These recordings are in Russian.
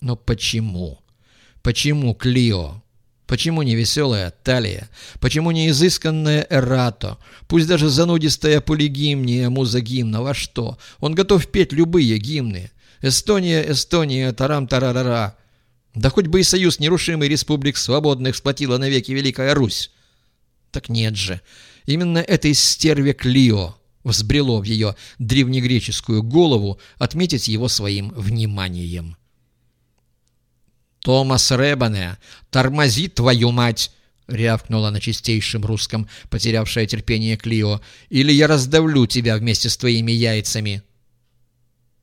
Но почему? Почему Клио? Почему не веселая Талия? Почему не изысканная Эрато? Пусть даже занудистая полигимния муза гимна. Во что? Он готов петь любые гимны. Эстония, Эстония, тарам-тарарара. Да хоть бы и союз нерушимый республик свободных сплотила навеки Великая Русь. Так нет же. Именно этой стерве Клио взбрело в ее древнегреческую голову отметить его своим вниманием. «Томас Ребане, тормози твою мать!» — рявкнула на чистейшем русском, потерявшая терпение Клио. «Или я раздавлю тебя вместе с твоими яйцами!»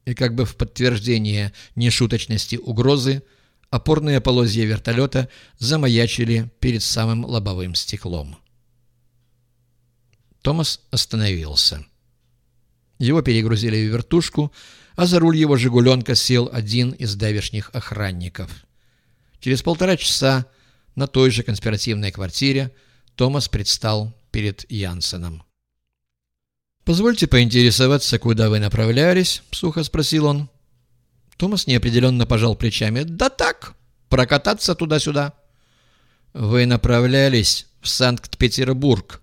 И как бы в подтверждение нешуточности угрозы, опорные полозья вертолета замаячили перед самым лобовым стеклом. Томас остановился. Его перегрузили в вертушку, а за руль его «Жигуленка» сел один из давешних охранников. Через полтора часа на той же конспиративной квартире Томас предстал перед Янсеном. «Позвольте поинтересоваться, куда вы направлялись?» — сухо спросил он. Томас неопределенно пожал плечами. «Да так, прокататься туда-сюда». «Вы направлялись в Санкт-Петербург»,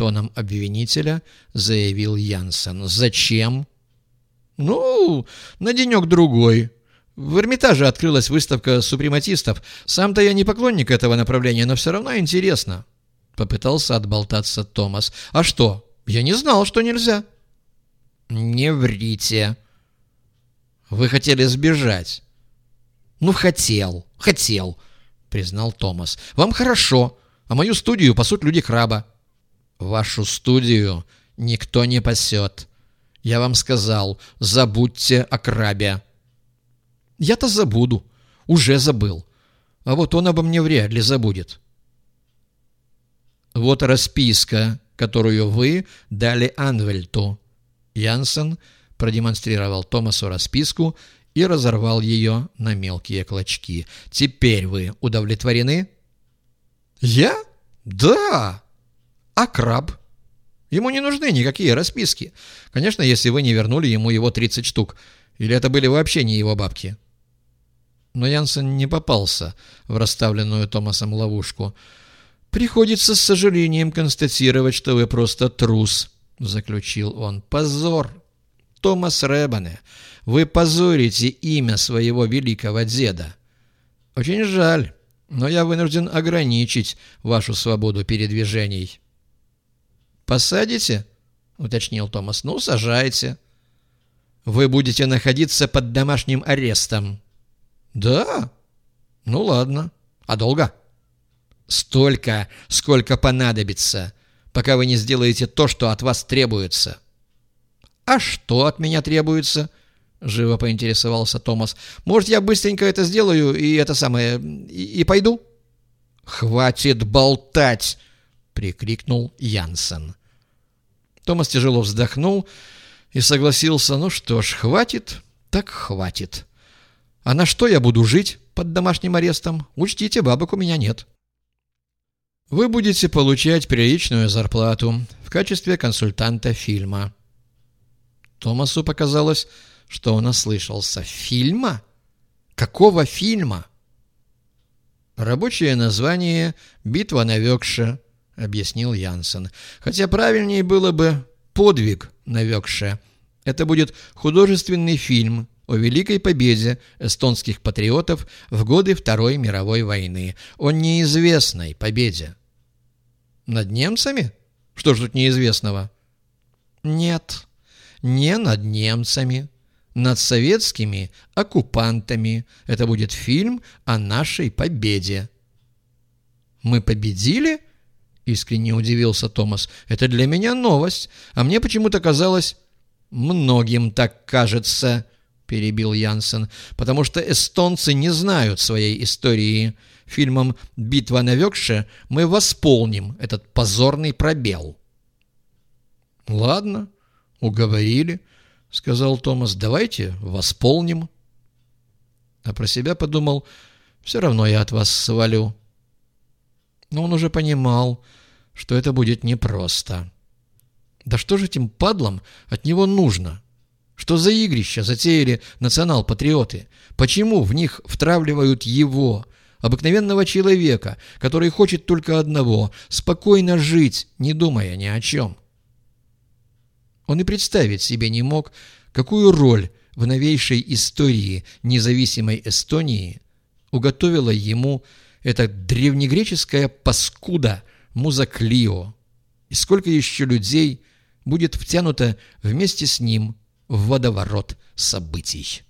тоном обвинителя заявил Янсен. «Зачем?» «Ну, на денек-другой. В Эрмитаже открылась выставка супрематистов. Сам-то я не поклонник этого направления, но все равно интересно». Попытался отболтаться Томас. «А что? Я не знал, что нельзя». «Не врите». «Вы хотели сбежать». «Ну, хотел, хотел», — признал Томас. «Вам хорошо, а мою студию пасут люди краба». Вашу студию никто не пасет. Я вам сказал, забудьте о крабе. Я-то забуду. Уже забыл. А вот он обо мне вряд ли забудет. Вот расписка, которую вы дали Анвельту. Янсен продемонстрировал Томасу расписку и разорвал ее на мелкие клочки. Теперь вы удовлетворены? Я? Да! А краб? Ему не нужны никакие расписки. Конечно, если вы не вернули ему его 30 штук. Или это были вообще не его бабки. Но Янсен не попался в расставленную Томасом ловушку. «Приходится с сожалением констатировать, что вы просто трус», — заключил он. «Позор! Томас Рэббане, вы позорите имя своего великого деда. Очень жаль, но я вынужден ограничить вашу свободу передвижений». «Посадите?» — уточнил Томас. «Ну, сажайте». «Вы будете находиться под домашним арестом». «Да? Ну, ладно. А долго?» «Столько, сколько понадобится, пока вы не сделаете то, что от вас требуется». «А что от меня требуется?» — живо поинтересовался Томас. «Может, я быстренько это сделаю и это самое... и, и пойду?» «Хватит болтать!» — прикрикнул Янсен. Томас тяжело вздохнул и согласился. «Ну что ж, хватит, так хватит. А на что я буду жить под домашним арестом? Учтите, бабок у меня нет». Вы будете получать приличную зарплату в качестве консультанта фильма. Томасу показалось, что он ослышался. Фильма? Какого фильма? Рабочее название «Битва на Векше», объяснил Янсен. Хотя правильнее было бы «подвиг навекше». Это будет художественный фильм о великой победе эстонских патриотов в годы Второй мировой войны, о неизвестной победе. Над немцами? Что ж тут неизвестного? Нет, не над немцами. Над советскими оккупантами. Это будет фильм о нашей победе. Мы победили? — Искренне удивился Томас. «Это для меня новость, а мне почему-то казалось...» «Многим так кажется», — перебил Янсен, «потому что эстонцы не знают своей истории. Фильмом «Битва на Векше» мы восполним этот позорный пробел». «Ладно, уговорили», — сказал Томас. «Давайте восполним». А про себя подумал, «Все равно я от вас свалю». Но он уже понимал, что это будет непросто. Да что же этим падлам от него нужно? Что за игрища затеяли национал-патриоты? Почему в них втравливают его, обыкновенного человека, который хочет только одного – спокойно жить, не думая ни о чем? Он и представить себе не мог, какую роль в новейшей истории независимой Эстонии уготовила ему эта древнегреческая паскуда Музаклио, и сколько еще людей будет втянуто вместе с ним в водоворот событий.